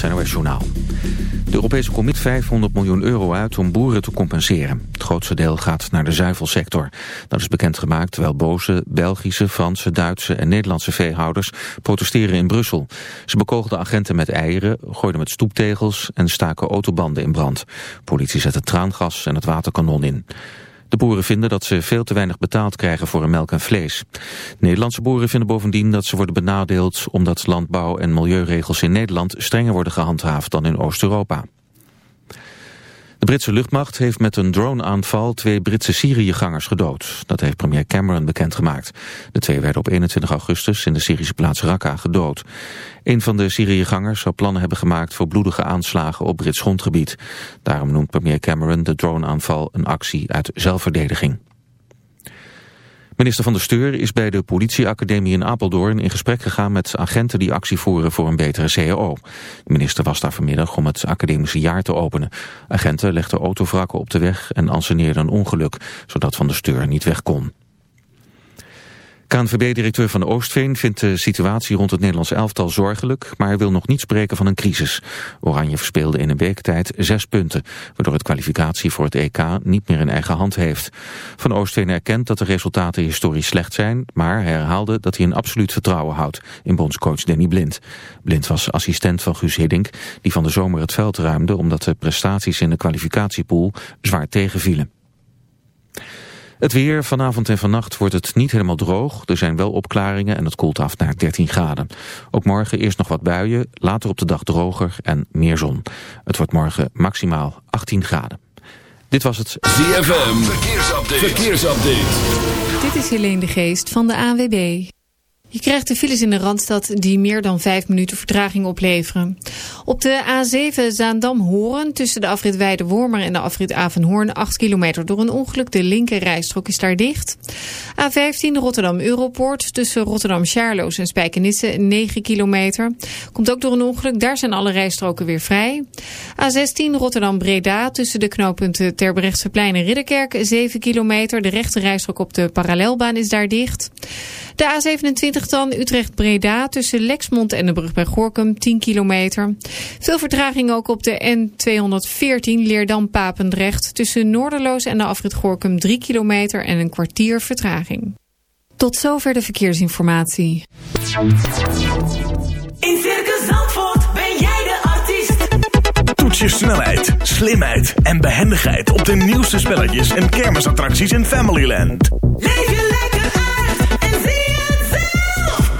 het NOS Journaal. De Europese Commissie 500 miljoen euro uit om boeren te compenseren. Het grootste deel gaat naar de zuivelsector. Dat is bekendgemaakt terwijl boze Belgische, Franse, Duitse en Nederlandse veehouders protesteren in Brussel. Ze bekogelden agenten met eieren, gooiden met stoeptegels en staken autobanden in brand. Politie zette traangas en het waterkanon in. De boeren vinden dat ze veel te weinig betaald krijgen voor hun melk en vlees. Nederlandse boeren vinden bovendien dat ze worden benadeeld... omdat landbouw- en milieuregels in Nederland strenger worden gehandhaafd dan in Oost-Europa. De Britse luchtmacht heeft met een droneaanval twee Britse Syriëgangers gedood. Dat heeft premier Cameron bekendgemaakt. De twee werden op 21 augustus in de Syrische plaats Raqqa gedood. Een van de Syriëgangers zou plannen hebben gemaakt voor bloedige aanslagen op Brits grondgebied. Daarom noemt premier Cameron de droneaanval een actie uit zelfverdediging. Minister van de Steur is bij de politieacademie in Apeldoorn in gesprek gegaan met agenten die actie voeren voor een betere CAO. De minister was daar vanmiddag om het academische jaar te openen. Agenten legden autovrakken op de weg en anseneerden een ongeluk, zodat Van de Steur niet weg kon. KNVB-directeur van Oostveen vindt de situatie rond het Nederlands elftal zorgelijk, maar wil nog niet spreken van een crisis. Oranje verspeelde in een week tijd zes punten, waardoor het kwalificatie voor het EK niet meer in eigen hand heeft. Van Oostveen erkent dat de resultaten historisch slecht zijn, maar herhaalde dat hij een absoluut vertrouwen houdt in bondscoach Danny Blind. Blind was assistent van Guus Hiddink, die van de zomer het veld ruimde omdat de prestaties in de kwalificatiepool zwaar tegenvielen. Het weer, vanavond en vannacht wordt het niet helemaal droog. Er zijn wel opklaringen en het koelt af naar 13 graden. Ook morgen eerst nog wat buien, later op de dag droger en meer zon. Het wordt morgen maximaal 18 graden. Dit was het ZFM Verkeersupdate. Verkeersupdate. Dit is Helene de Geest van de AWB. Je krijgt de files in de Randstad die meer dan 5 minuten vertraging opleveren. Op de A7 Zaandam-Horen tussen de afrit Weide-Wormer en de afrit Avenhoorn 8 kilometer door een ongeluk. De linker rijstrook is daar dicht. A15 Rotterdam-Europoort tussen Rotterdam-Charloes en Spijkenisse 9 kilometer. Komt ook door een ongeluk, daar zijn alle rijstroken weer vrij. A16 Rotterdam-Breda tussen de knooppunten Terbrechtseplein en Ridderkerk 7 kilometer. De rechte rijstrook op de parallelbaan is daar dicht. De A27 dan Utrecht-Breda tussen Lexmond en de brug bij Gorkum 10 kilometer. Veel vertraging ook op de N214 Leerdam-Papendrecht tussen Noorderloos en de afrit Gorkum 3 kilometer en een kwartier vertraging. Tot zover de verkeersinformatie. In Circus Zandvoort ben jij de artiest. Toets je snelheid, slimheid en behendigheid op de nieuwste spelletjes en kermisattracties in Familyland. Leef je lekker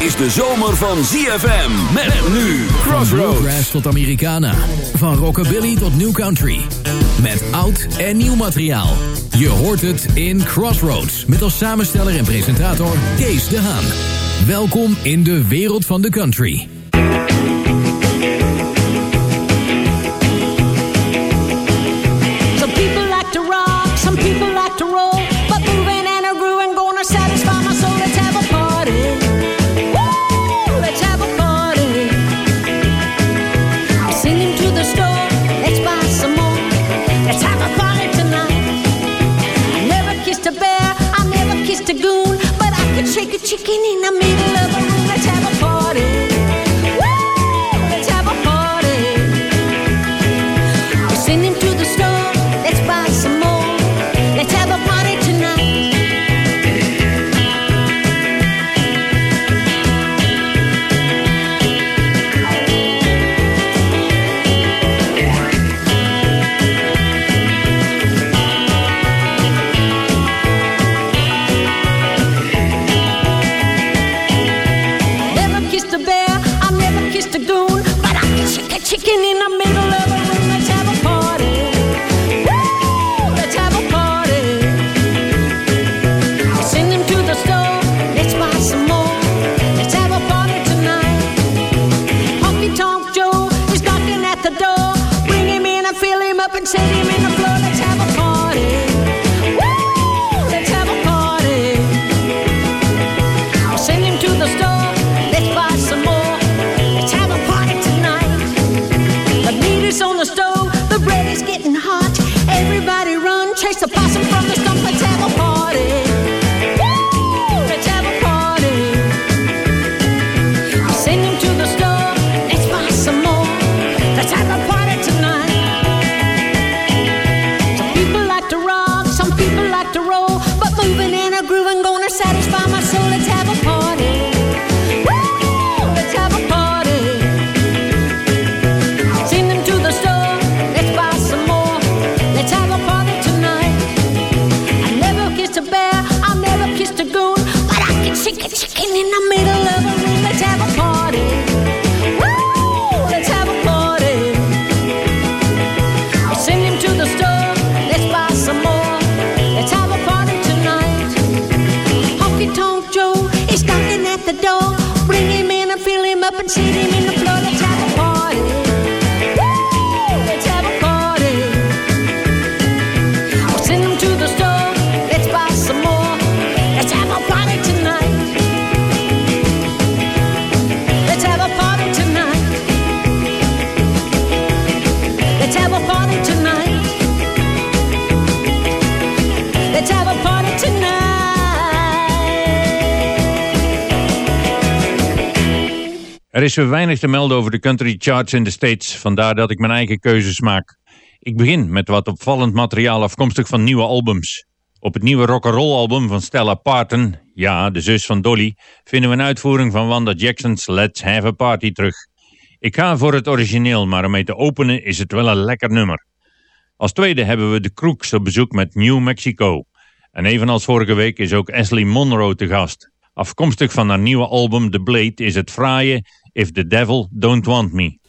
Is de zomer van ZFM. Met nu Crossroads. Bluegrass tot Americana. Van rockabilly tot new country. Met oud en nieuw materiaal. Je hoort het in Crossroads. Met als samensteller en presentator Kees de Haan. Welkom in de wereld van de country. Er is zo weinig te melden over de country charts in de States, vandaar dat ik mijn eigen keuzes maak. Ik begin met wat opvallend materiaal afkomstig van nieuwe albums. Op het nieuwe rock'n'roll album van Stella Parton, ja, de zus van Dolly, vinden we een uitvoering van Wanda Jackson's Let's Have a Party terug. Ik ga voor het origineel, maar om mee te openen is het wel een lekker nummer. Als tweede hebben we de Crooks op bezoek met New Mexico. En evenals vorige week is ook Ashley Monroe te gast. Afkomstig van haar nieuwe album The Blade is het fraaie If the Devil Don't Want Me.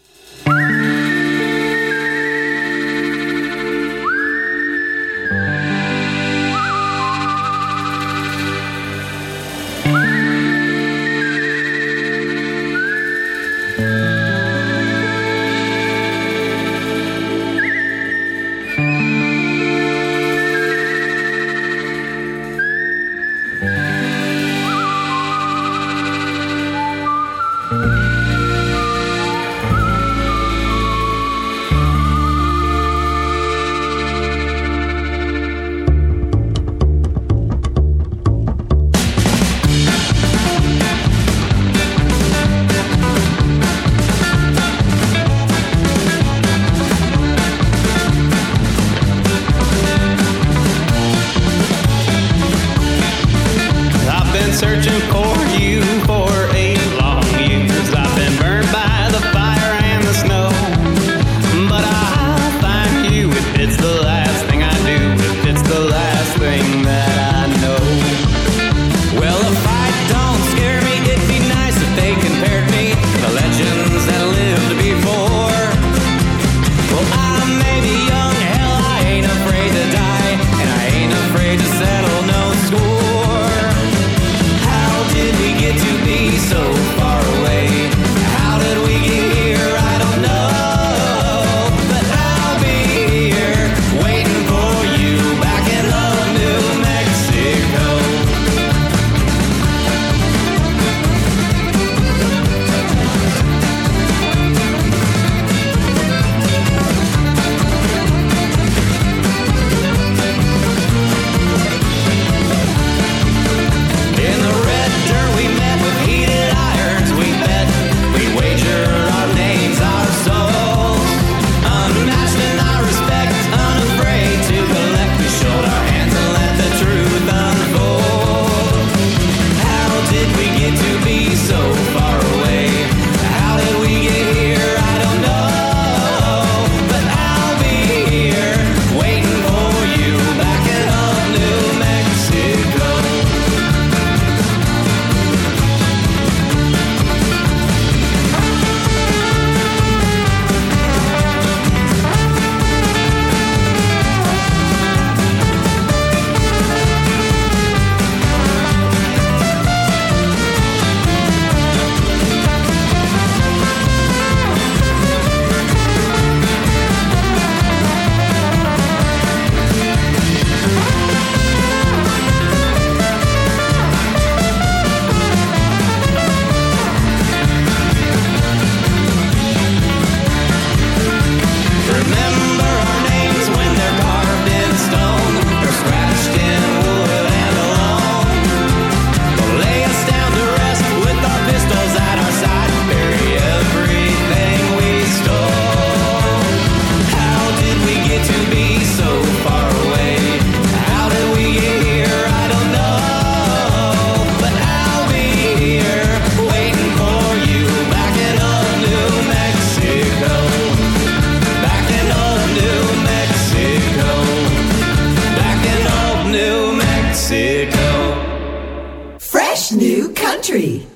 Country.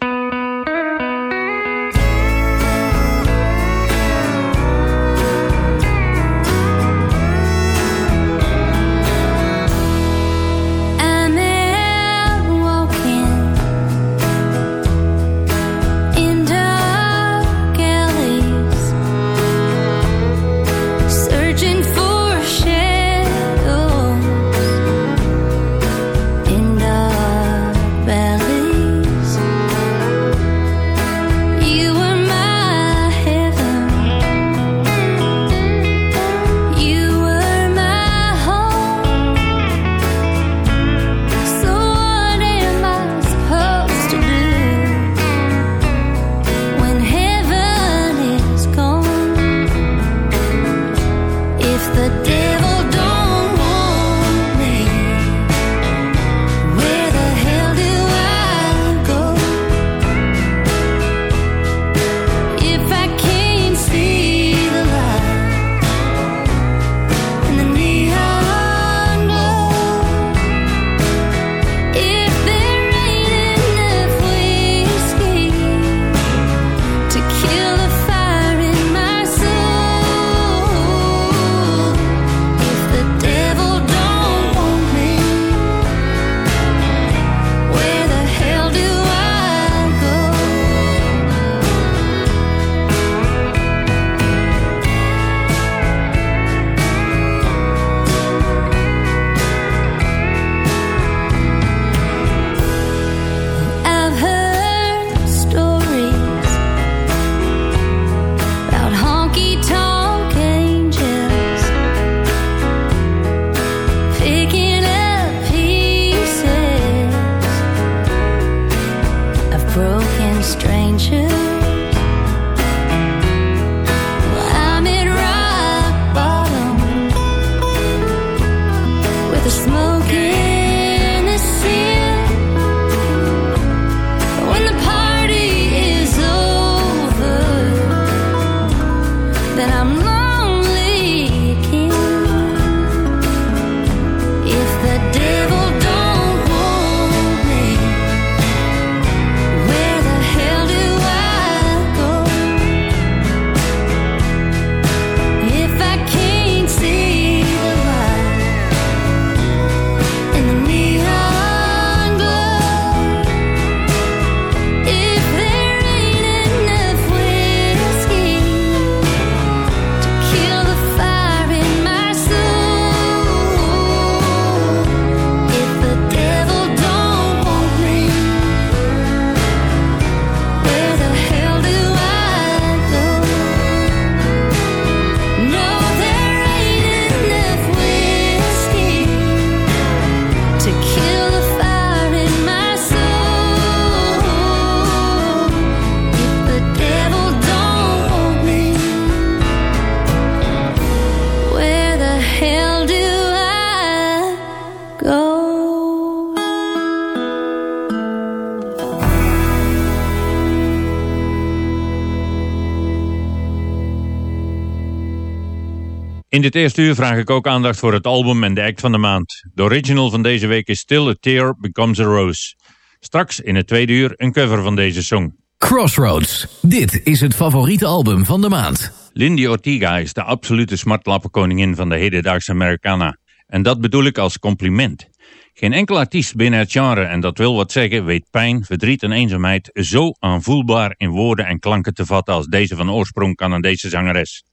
In dit eerste uur vraag ik ook aandacht voor het album en de act van de maand. De original van deze week is Still a Tear Becomes a Rose. Straks in het tweede uur een cover van deze song. Crossroads. Dit is het favoriete album van de maand. Lindy Ortiga is de absolute smartlappenkoningin van de hedendaagse Americana. En dat bedoel ik als compliment. Geen enkel artiest binnen het genre, en dat wil wat zeggen, weet pijn, verdriet en eenzaamheid zo aanvoelbaar in woorden en klanken te vatten als deze van oorsprong Canadese zangeres.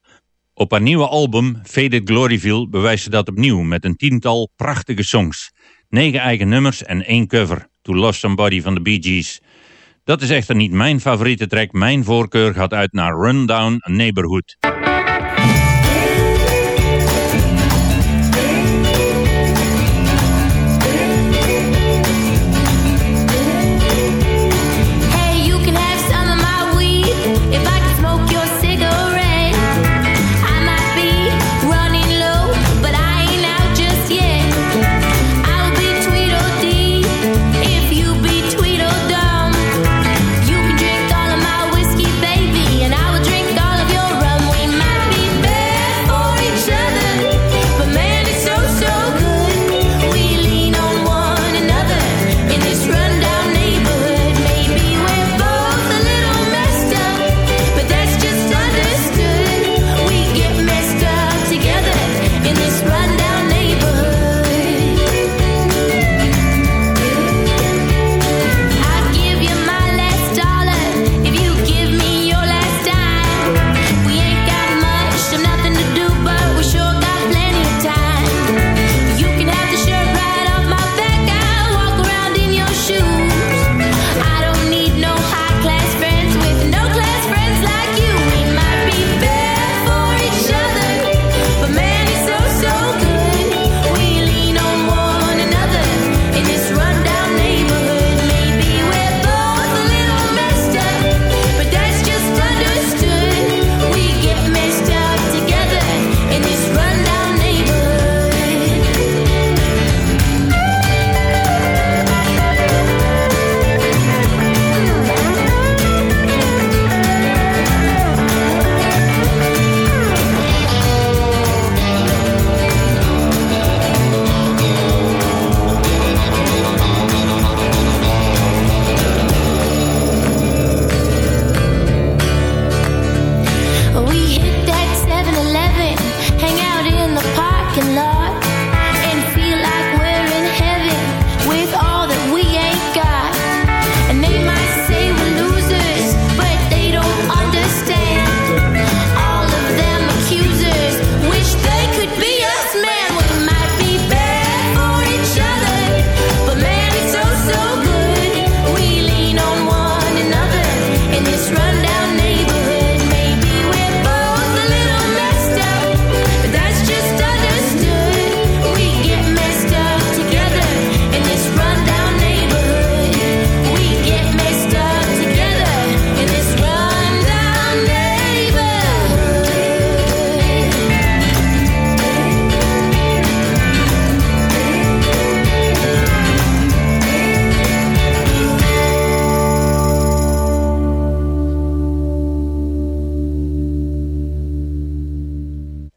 Op haar nieuwe album Faded Gloryville bewijst ze dat opnieuw met een tiental prachtige songs. Negen eigen nummers en één cover, To Love Somebody van de Bee Gees. Dat is echter niet mijn favoriete track, mijn voorkeur gaat uit naar Rundown Neighborhood.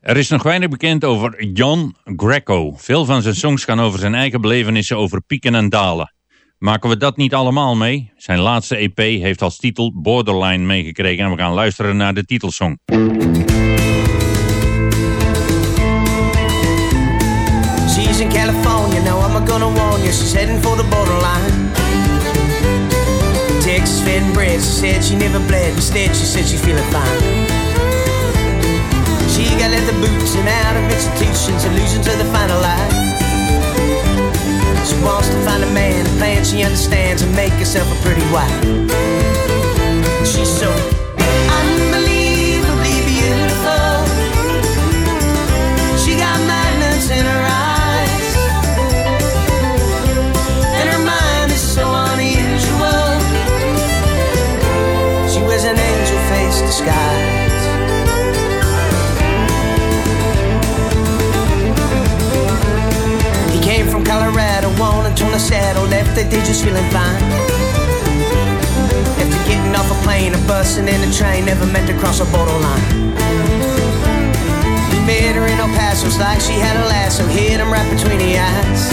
Er is nog weinig bekend over John Greco. Veel van zijn songs gaan over zijn eigen belevenissen over pieken en dalen. Maken we dat niet allemaal mee? Zijn laatste EP heeft als titel Borderline meegekregen en we gaan luisteren naar de titelsong. She's in California, now I'm gonna warn you, she's heading for the borderline. Texas fed and bred, she said she never bled, instead she said she's feeling fine. She got leather boots and out of institutions, illusions of the final life. She wants to find a man, a plan she understands, and make herself a pretty wife. She's so unbelievably beautiful. She got magnets in her eyes, and a saddle, left that day just feeling fine. After getting off a plane, a bus, and then a train, never meant to cross a borderline. He met her in El Paso, it's like she had a lasso, hit him right between the eyes.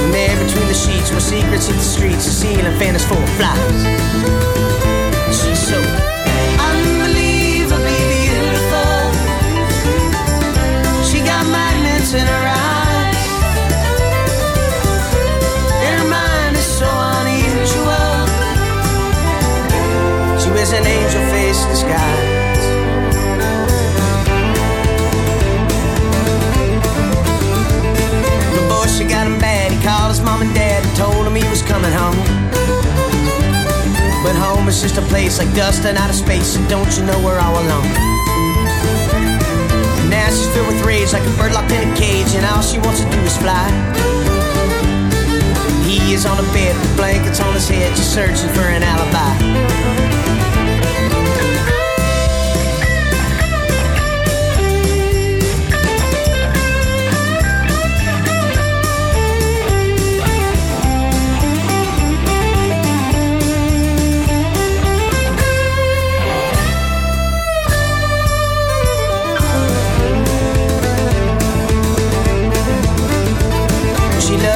And there between the sheets were secrets hit the streets, the ceiling fan is full of flies. An angel face disguise. The boy, she got him bad. He called his mom and dad and told him he was coming home. But home is just a place like dust and outer space, and don't you know we're all alone? Now she's filled with rage like a bird locked in a cage, and all she wants to do is fly. He is on a bed with blankets on his head, just searching for an alibi.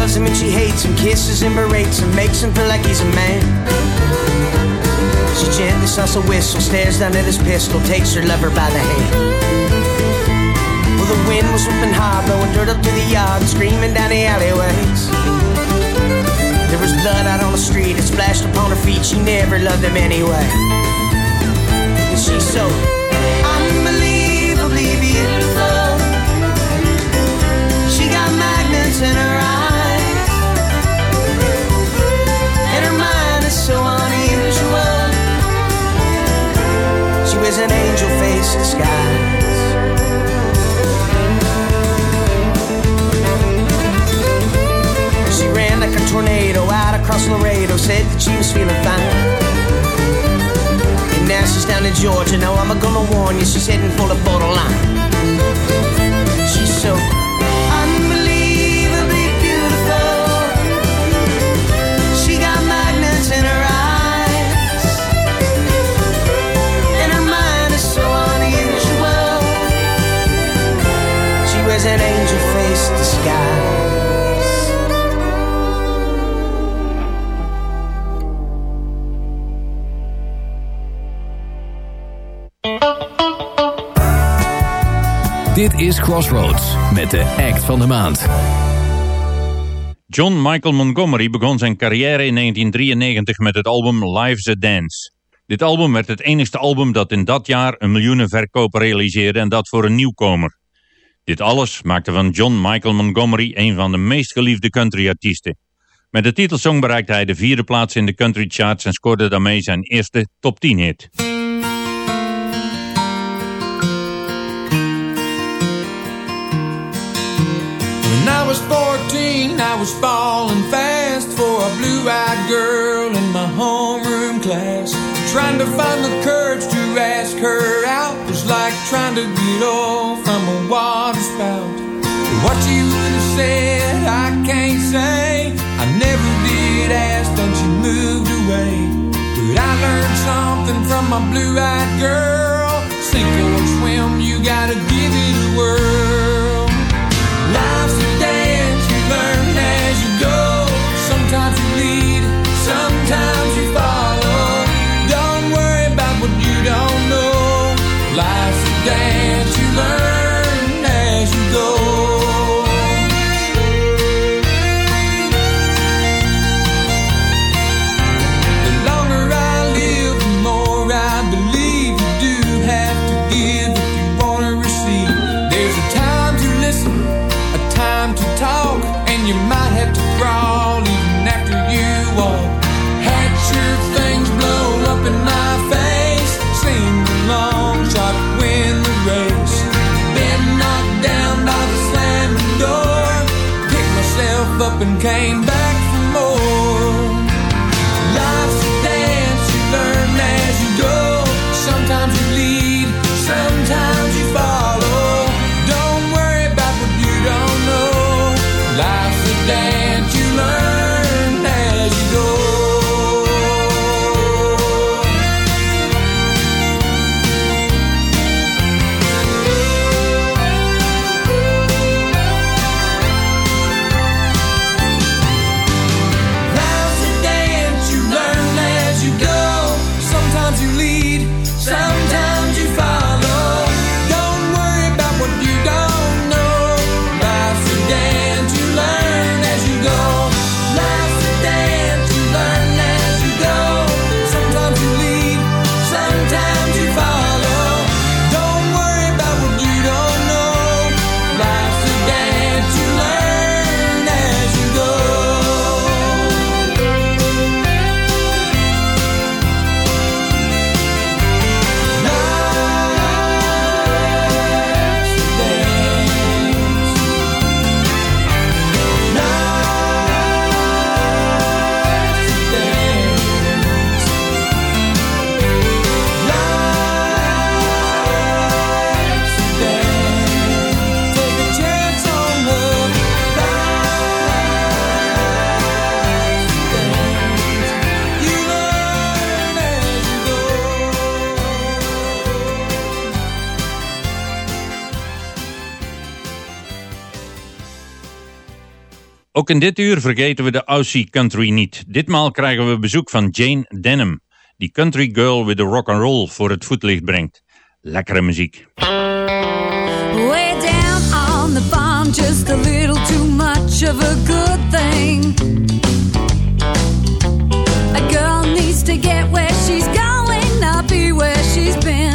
Loves him and she hates him, kisses and berates him, makes him feel like he's a man. She gently sucks a whistle, stares down at his pistol, takes her lover by the hand. Well, the wind was whipping hard, blowing dirt up to the yard, screaming down the alleyways. There was blood out on the street, it splashed upon her feet, she never loved him anyway. And she's so so unusual. She wears an angel face disguise. She ran like a tornado out across Laredo, said that she was feeling fine. And now she's down in Georgia. Now I'm gonna warn you, she's heading for the borderline. Wears an angel face disguise. Dit is Crossroads met de act van de maand. John Michael Montgomery begon zijn carrière in 1993 met het album Life's a Dance. Dit album werd het enigste album dat in dat jaar een miljoenenverkoop realiseerde en dat voor een nieuwkomer. Dit alles maakte van John Michael Montgomery een van de meest geliefde countryartiesten. Met de titelsong bereikte hij de vierde plaats in de country charts en scoorde daarmee zijn eerste top 10 hit. When I was 14, I was falling fast for a blue-eyed girl in my homeroom class. Trying to find the courage to ask her out was like trying to get oil from a water spout. What she would have said, I can't say. I never did ask, then she moved away. But I learned something from my blue-eyed girl. Sink or swim, you gotta give it a whirl. Life Ook in dit uur vergeten we de Aussie Country niet. Ditmaal krijgen we bezoek van Jane Denham, die Country Girl with the Rock and Roll voor het voetlicht brengt. Lekkere muziek. Way down on the farm, just a little too much of a good thing. A girl needs to get where she's going, not be where she's been.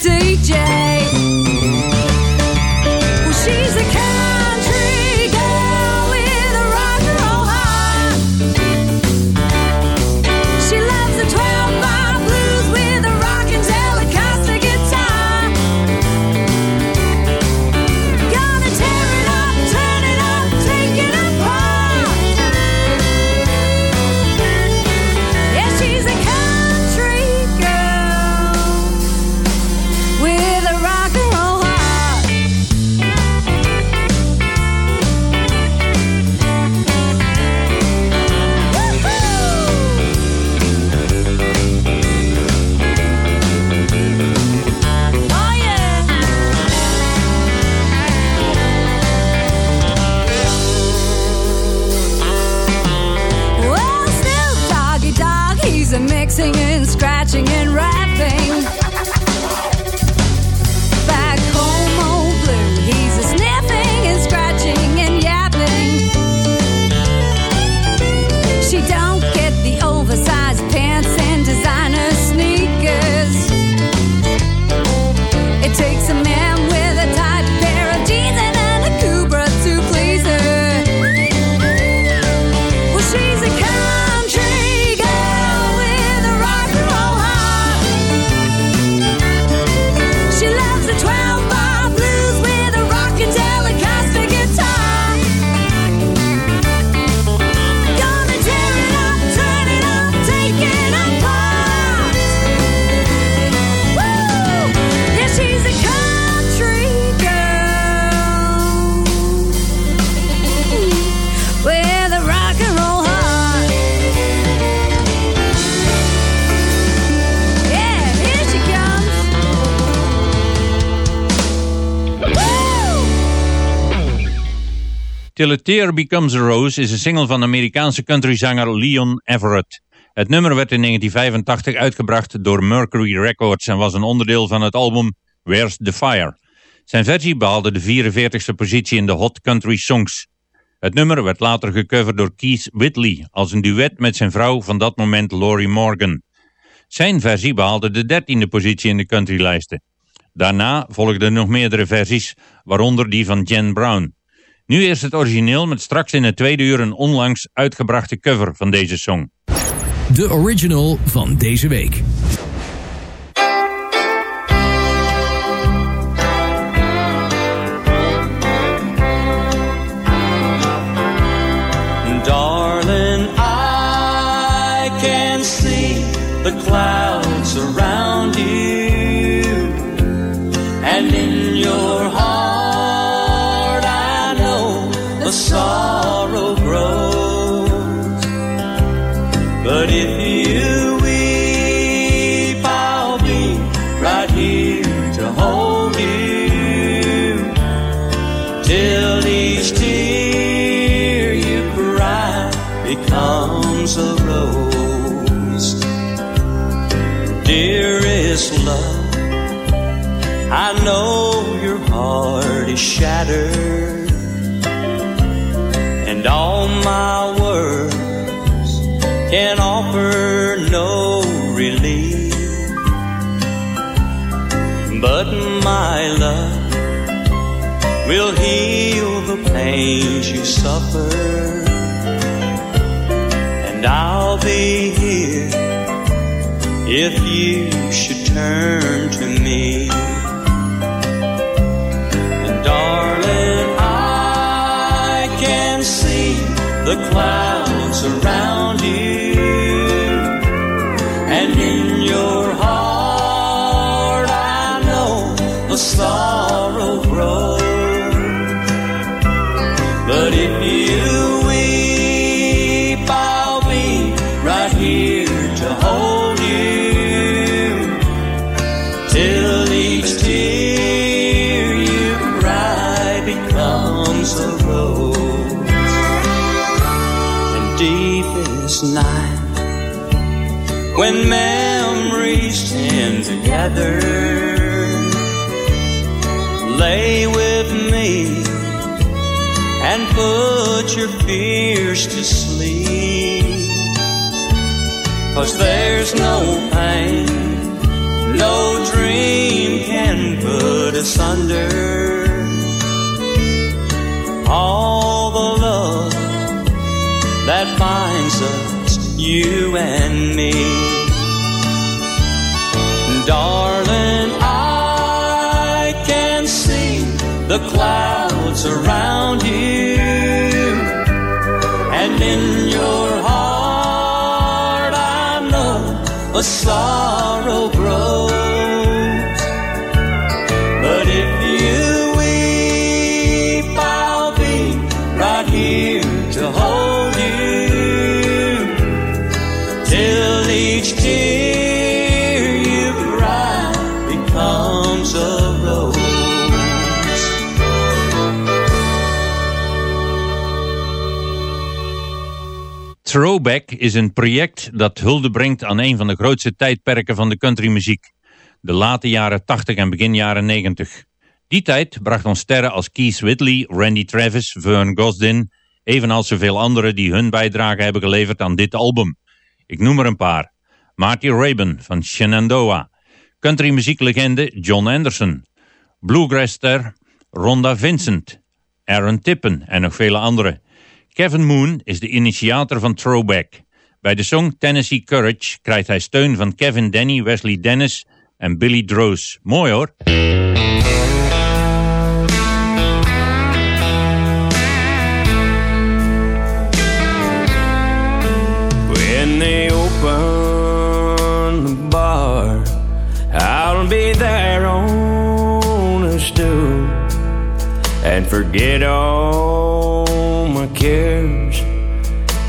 DJ. Till a Tear Becomes a Rose is een single van Amerikaanse countryzanger Leon Everett. Het nummer werd in 1985 uitgebracht door Mercury Records en was een onderdeel van het album Where's the Fire. Zijn versie behaalde de 44e positie in de Hot Country Songs. Het nummer werd later gecoverd door Keith Whitley als een duet met zijn vrouw van dat moment Laurie Morgan. Zijn versie behaalde de 13e positie in de countrylijsten. Daarna volgden nog meerdere versies, waaronder die van Jen Brown. Nu eerst het origineel met straks in het tweede uur een onlangs uitgebrachte cover van deze song. De original van deze week. Darling, I can see the clouds I know your heart is shattered, and all my words can offer no relief. But my love will heal the pains you suffer. And I'll be here if you should turn fly. Cause there's no pain, no dream can put us under. All the love that binds us, you and me. Darling, I can see the clouds The sorrow Throwback is een project dat hulde brengt aan een van de grootste tijdperken van de countrymuziek. De late jaren 80 en begin jaren 90. Die tijd bracht ons sterren als Keith Whitley, Randy Travis, Vern Gosdin, evenals zoveel anderen die hun bijdrage hebben geleverd aan dit album. Ik noem er een paar. Marty Raybon van Shenandoah, countrymuzieklegende John Anderson, bluegrass-ster Rhonda Vincent, Aaron Tippen en nog vele anderen. Kevin Moon is de initiator van Throwback. Bij de song Tennessee Courage krijgt hij steun van Kevin Denny, Wesley Dennis en Billy Droz. Mooi hoor. When they open bar, I'll be there on a stool and forget all my cares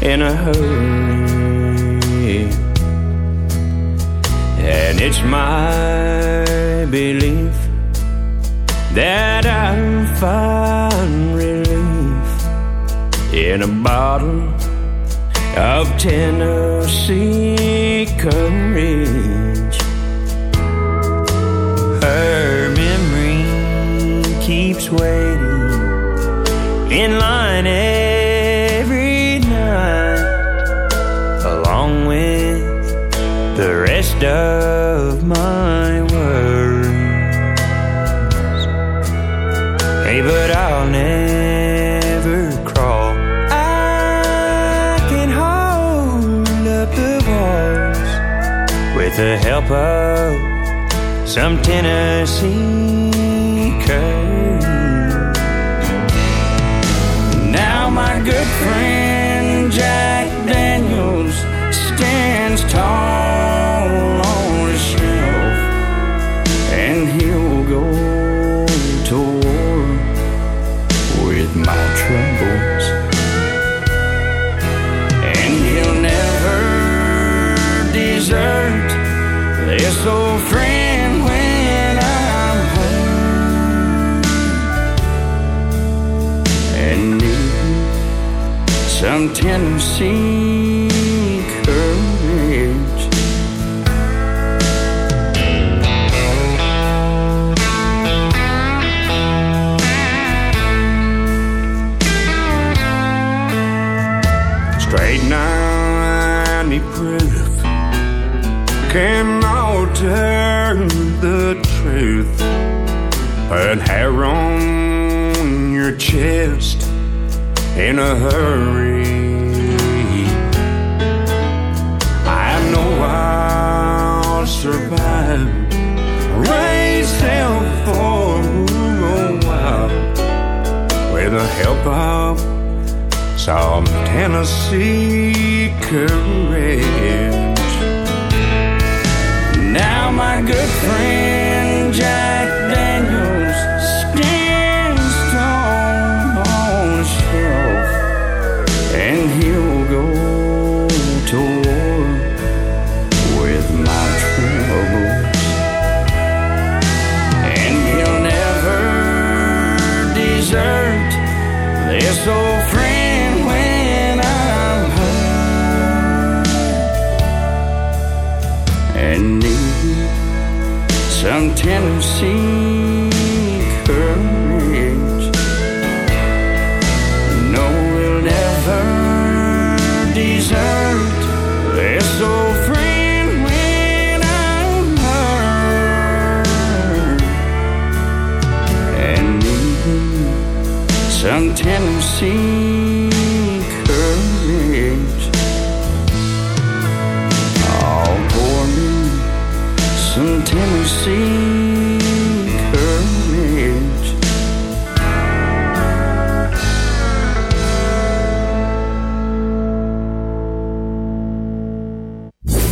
in a hurry. And it's my belief that I'll find relief in a bottle of Tennessee courage. Her memory keeps waiting in line of my worries. Hey, but I'll never crawl. I can hold up the walls with the help of some Tennessee courage. Now my good friend Jack Daniels stands tall some Tennessee courage. Straight need proof can alter the truth. Put hair on your chest in a hurry. Survive. Raise hell for a while with the help of some Tennessee courage. Now my good friend this old friend when I'm home and need some Tennessee courage. Oh, courage.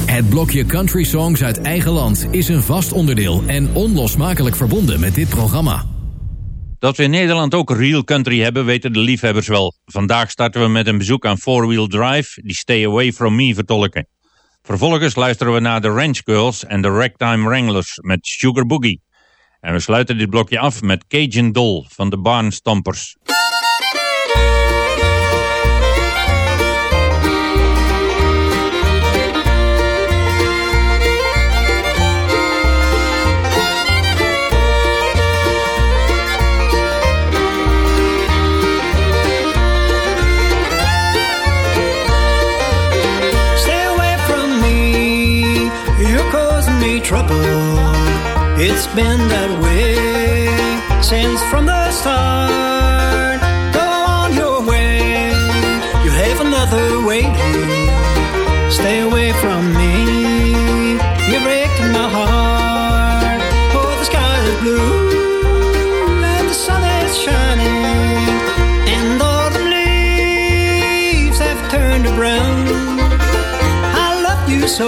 Het blokje country songs uit eigen land is een vast onderdeel en onlosmakelijk verbonden met dit programma. Dat we in Nederland ook real country hebben, weten de liefhebbers wel. Vandaag starten we met een bezoek aan Four Wheel Drive, die Stay Away From Me vertolken. Vervolgens luisteren we naar de Ranch Girls en de Ragtime Wranglers met Sugar Boogie. En we sluiten dit blokje af met Cajun Doll van de Barnstompers. It's been that way since from the start. Go on your way, you have another waiting. Stay away from me, you're breaking my heart. Oh, the sky is blue and the sun is shining, and autumn leaves have turned brown. I love you so,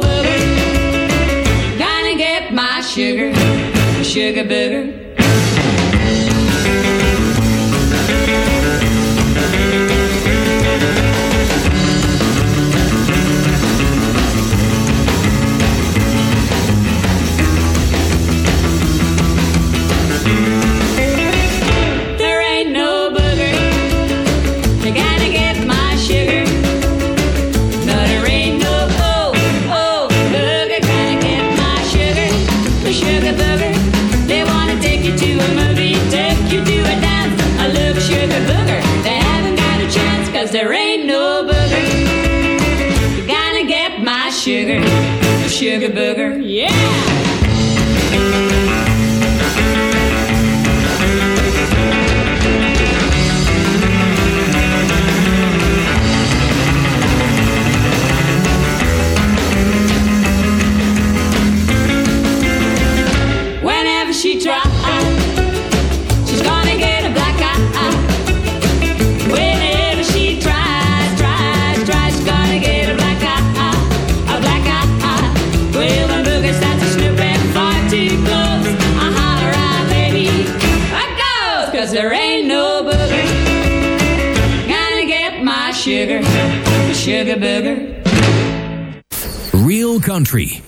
my sugar. Sugar booger. Yeah. Country.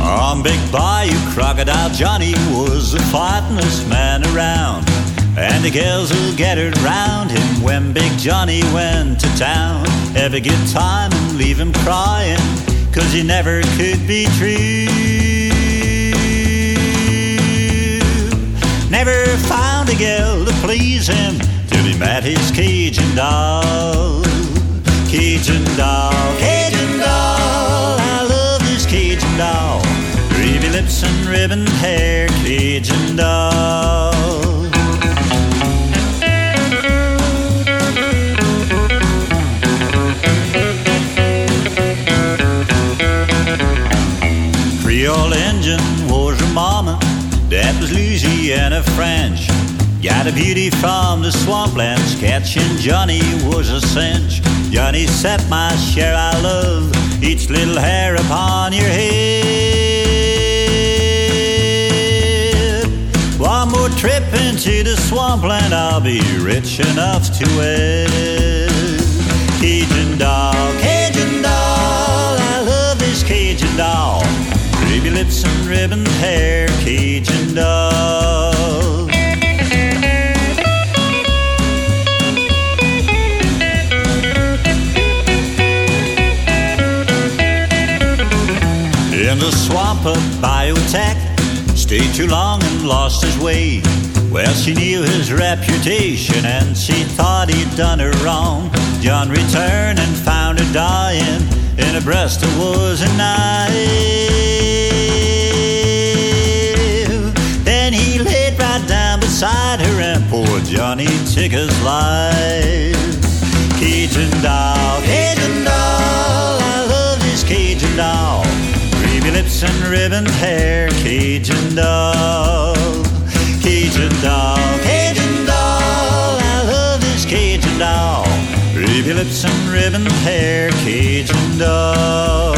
On Big Bayou, Crocodile Johnny was the fightingest man around. And the girls will gather round him when Big Johnny went to town. Every good time and leave him crying, cause he never could be true. Never found a girl to please him he met his Cajun doll. Cajun doll, Cajun doll, I love this Cajun doll. Ruby lips and ribbon hair, Cajun doll. Creole Indian was her mama, that was Louisiana French. Got a beauty from the swamplands, catching Johnny was a cinch. Johnny set my share I love, each little hair upon your head. One more trip into the swampland, I'll be rich enough to wed. Cajun doll, Cajun doll, I love this Cajun doll. Ruby lips and ribbon hair, Cajun doll. DARPA biotech. Stayed too long and lost his way. Well, she knew his reputation and she thought he'd done her wrong. John returned and found her dying in a breast that was a knife. Then he laid right down beside her and poor Johnny took his life. Cajun doll, Cajun doll, I love this Cajun doll. And ribbon hair, Cajun doll. Cajun doll, Cajun doll, I love this Cajun doll. Ruby lips and ribbon hair, Cajun doll.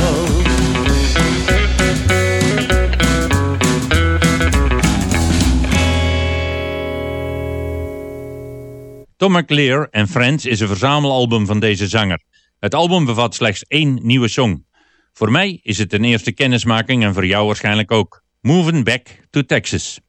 Tom McLear and Friends is een verzamelalbum van deze zanger. Het album bevat slechts één nieuwe song. Voor mij is het een eerste kennismaking en voor jou waarschijnlijk ook. Moving Back to Texas.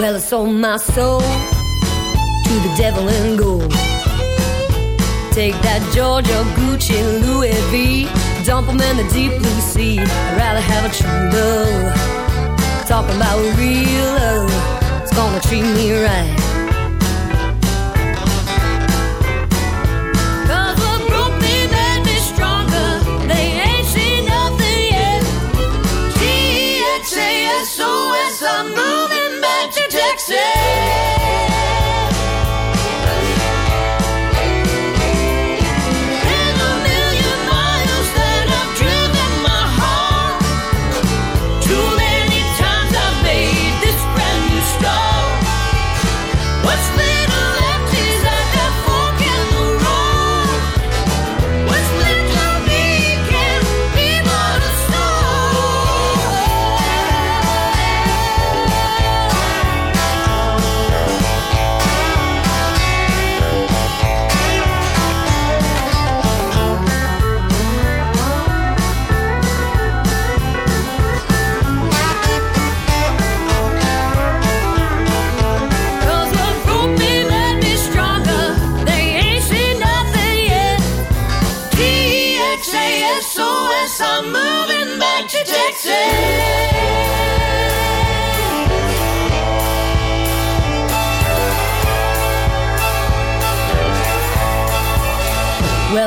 Well, I sold my soul to the devil and gold. Take that Georgia Gucci Louis V. Dump 'em in the deep blue sea. I'd rather have a true love. Talking about real love. It's gonna treat me right. say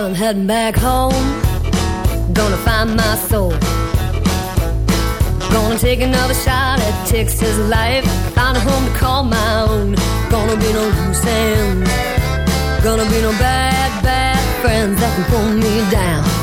Well, I'm heading back home. Gonna find my soul. Gonna take another shot at Texas life. Find a home to call my own. Gonna be no loose ends. Gonna be no bad, bad friends that can pull me down.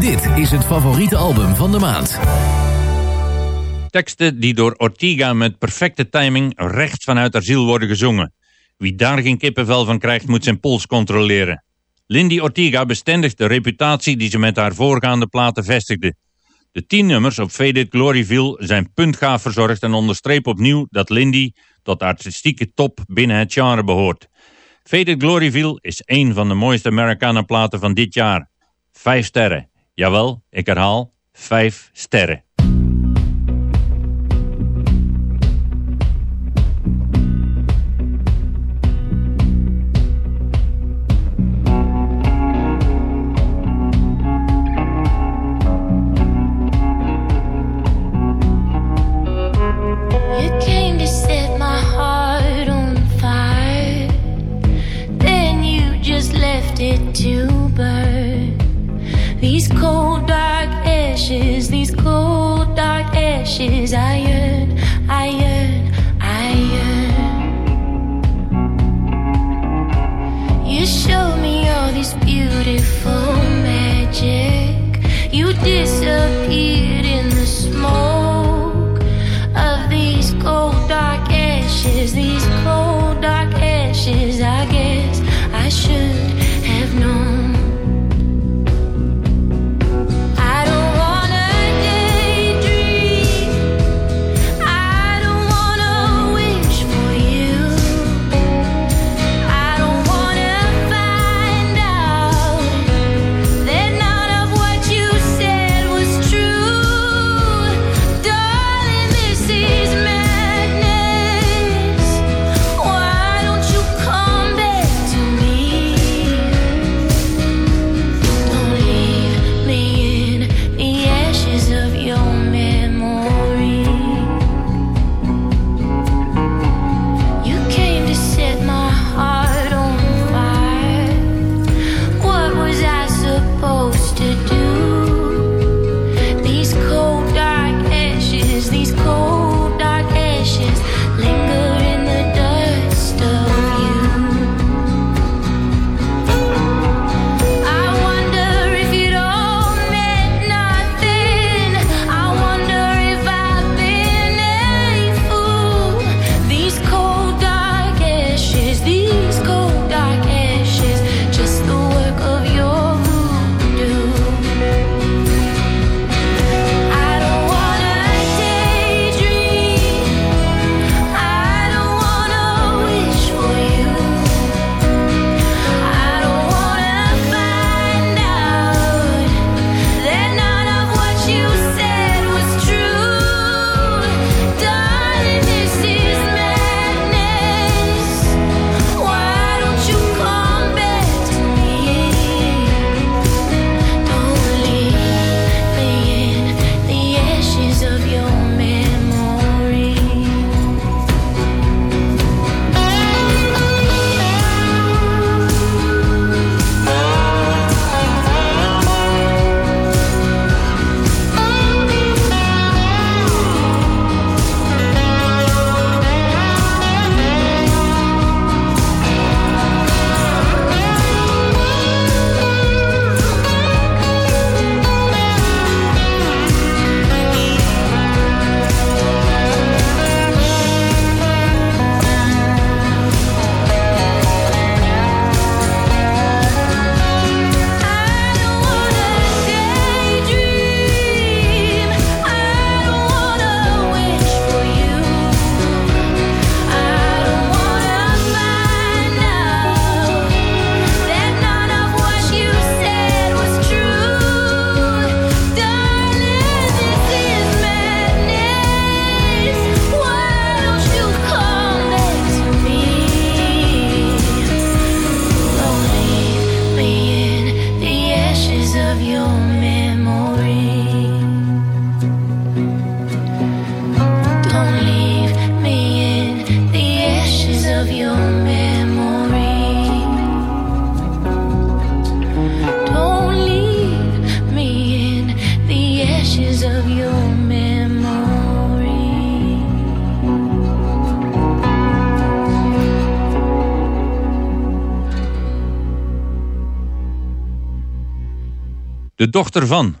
Dit is het favoriete album van de maand. Teksten die door Ortiga met perfecte timing recht vanuit haar ziel worden gezongen. Wie daar geen kippenvel van krijgt moet zijn pols controleren. Lindy Ortiga bestendigt de reputatie die ze met haar voorgaande platen vestigde. De tien nummers op Faded Gloryville zijn puntgaaf verzorgd en onderstreep opnieuw dat Lindy tot de artistieke top binnen het genre behoort. Faded Gloryville is een van de mooiste Americana platen van dit jaar. Vijf sterren. Jawel, ik herhaal, vijf sterren. dochter van.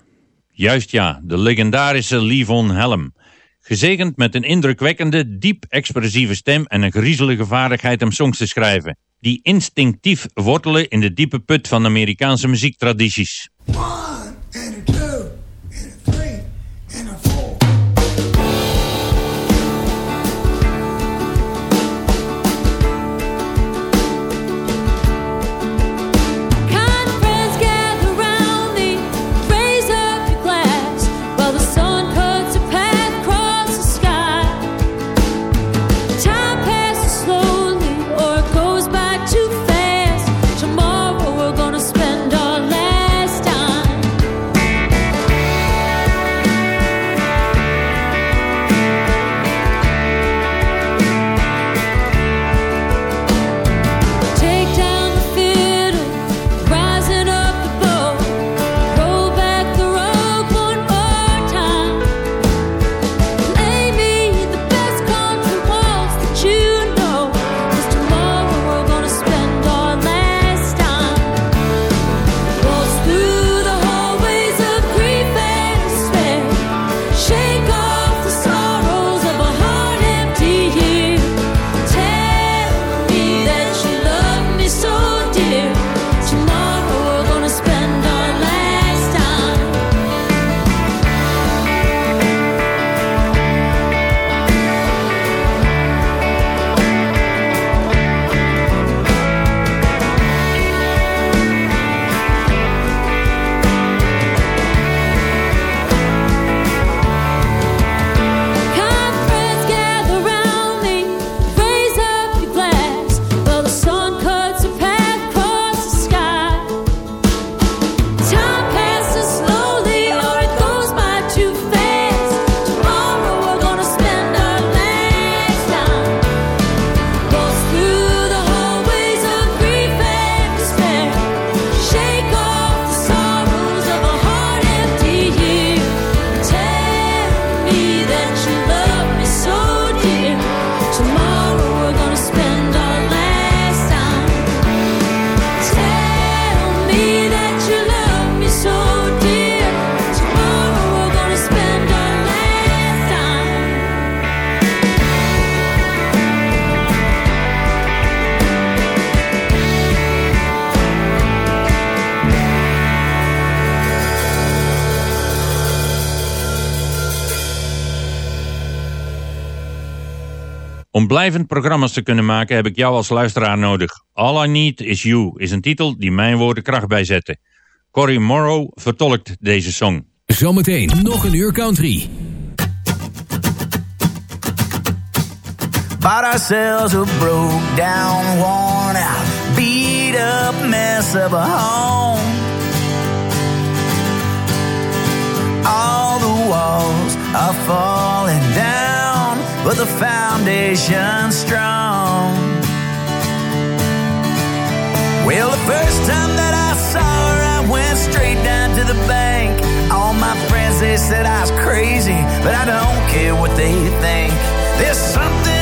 Juist ja, de legendarische Livon Helm. Gezegend met een indrukwekkende, diep expressieve stem en een griezelige vaardigheid om songs te schrijven. Die instinctief wortelen in de diepe put van Amerikaanse muziektradities. Blijvend programma's te kunnen maken heb ik jou als luisteraar nodig. All I Need Is You is een titel die mijn woorden kracht bijzetten. Cory Morrow vertolkt deze song. Zometeen nog een uur country. Bought ourselves a broke down, worn out, beat up mess of a home. All the walls are falling down, but the foundation's strong. Well, the first time that I saw her, I went straight down to the bank. All my friends, they said I was crazy, but I don't care what they think. There's something